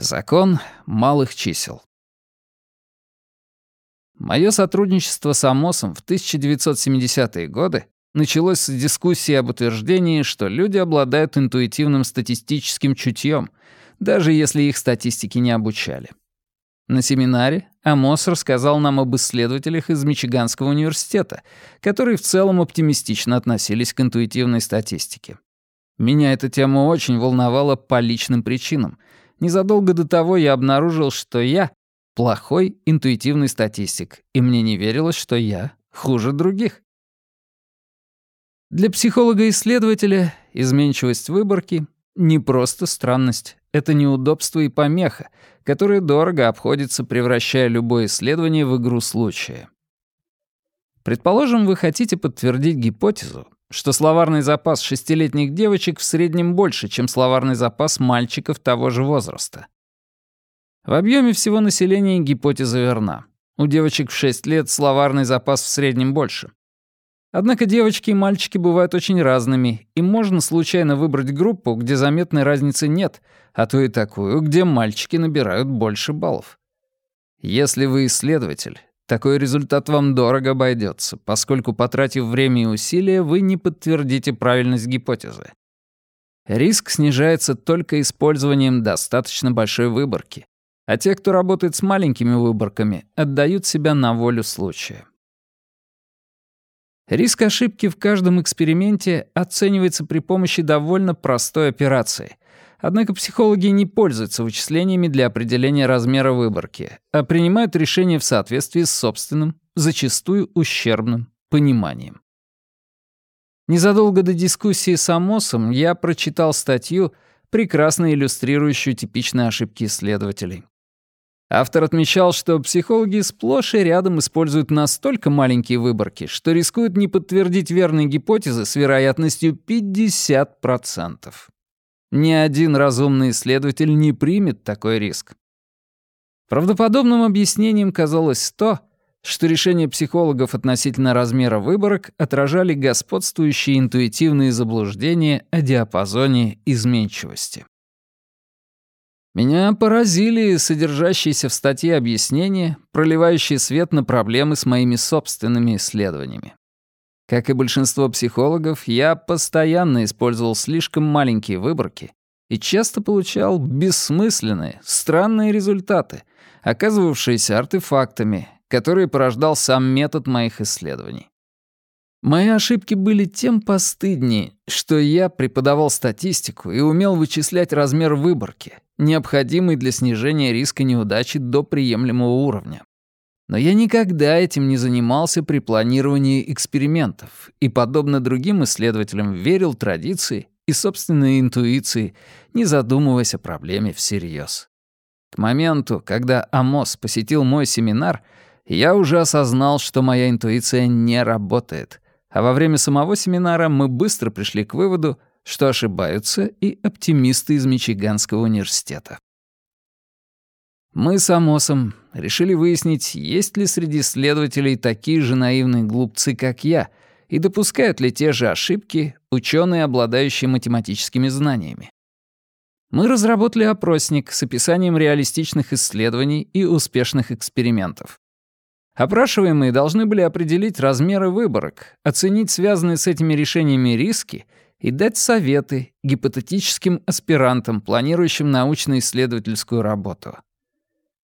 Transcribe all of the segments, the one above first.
Закон малых чисел. Мое сотрудничество с Амосом в 1970-е годы началось с дискуссии об утверждении, что люди обладают интуитивным статистическим чутьем, даже если их статистики не обучали. На семинаре Амос рассказал нам об исследователях из Мичиганского университета, которые в целом оптимистично относились к интуитивной статистике. Меня эта тема очень волновала по личным причинам — Незадолго до того я обнаружил, что я плохой интуитивный статистик, и мне не верилось, что я хуже других. Для психолога-исследователя изменчивость выборки — не просто странность, это неудобство и помеха, которые дорого обходятся, превращая любое исследование в игру случая. Предположим, вы хотите подтвердить гипотезу, что словарный запас шестилетних девочек в среднем больше, чем словарный запас мальчиков того же возраста. В объеме всего населения гипотеза верна. У девочек в 6 лет словарный запас в среднем больше. Однако девочки и мальчики бывают очень разными, и можно случайно выбрать группу, где заметной разницы нет, а то и такую, где мальчики набирают больше баллов. Если вы исследователь, такой результат вам дорого обойдется, поскольку, потратив время и усилия, вы не подтвердите правильность гипотезы. Риск снижается только использованием достаточно большой выборки, а те, кто работает с маленькими выборками, отдают себя на волю случая. Риск ошибки в каждом эксперименте оценивается при помощи довольно простой операции — Однако психологи не пользуются вычислениями для определения размера выборки, а принимают решения в соответствии с собственным, зачастую ущербным, пониманием. Незадолго до дискуссии с Амосом я прочитал статью, прекрасно иллюстрирующую типичные ошибки исследователей. Автор отмечал, что психологи сплошь и рядом используют настолько маленькие выборки, что рискуют не подтвердить верные гипотезы с вероятностью 50%. Ни один разумный исследователь не примет такой риск. Правдоподобным объяснением казалось то, что решения психологов относительно размера выборок отражали господствующие интуитивные заблуждения о диапазоне изменчивости. Меня поразили содержащиеся в статье объяснения, проливающие свет на проблемы с моими собственными исследованиями. Как и большинство психологов, я постоянно использовал слишком маленькие выборки и часто получал бессмысленные, странные результаты, оказывавшиеся артефактами, которые порождал сам метод моих исследований. Мои ошибки были тем постыднее, что я преподавал статистику и умел вычислять размер выборки, необходимый для снижения риска неудачи до приемлемого уровня. Но я никогда этим не занимался при планировании экспериментов и, подобно другим исследователям, верил традиции и собственной интуиции, не задумываясь о проблеме всерьез. К моменту, когда Амос посетил мой семинар, я уже осознал, что моя интуиция не работает, а во время самого семинара мы быстро пришли к выводу, что ошибаются и оптимисты из Мичиганского университета. Мы с Амосом решили выяснить, есть ли среди следователей такие же наивные глупцы, как я, и допускают ли те же ошибки ученые, обладающие математическими знаниями. Мы разработали опросник с описанием реалистичных исследований и успешных экспериментов. Опрашиваемые должны были определить размеры выборок, оценить связанные с этими решениями риски и дать советы гипотетическим аспирантам, планирующим научно-исследовательскую работу.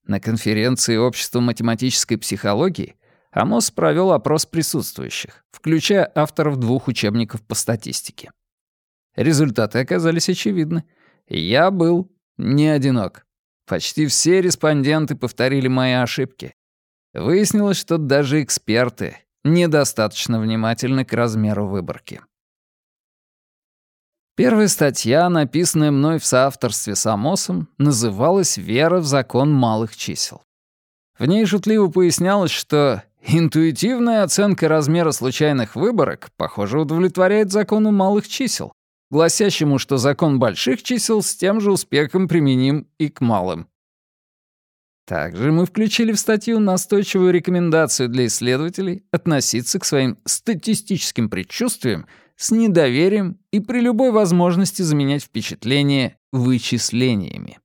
На конференции Общества математической психологии Амос провел опрос присутствующих, включая авторов двух учебников по статистике. Результаты оказались очевидны. Я был не одинок. Почти все респонденты повторили мои ошибки. Выяснилось, что даже эксперты недостаточно внимательны к размеру выборки. Первая статья, написанная мной в соавторстве с Амосом, называлась «Вера в закон малых чисел». В ней шутливо пояснялось, что интуитивная оценка размера случайных выборок, похоже, удовлетворяет закону малых чисел, гласящему, что закон больших чисел с тем же успехом применим и к малым. Также мы включили в статью настойчивую рекомендацию для исследователей относиться к своим статистическим предчувствиям с недоверием и при любой возможности заменять впечатления вычислениями.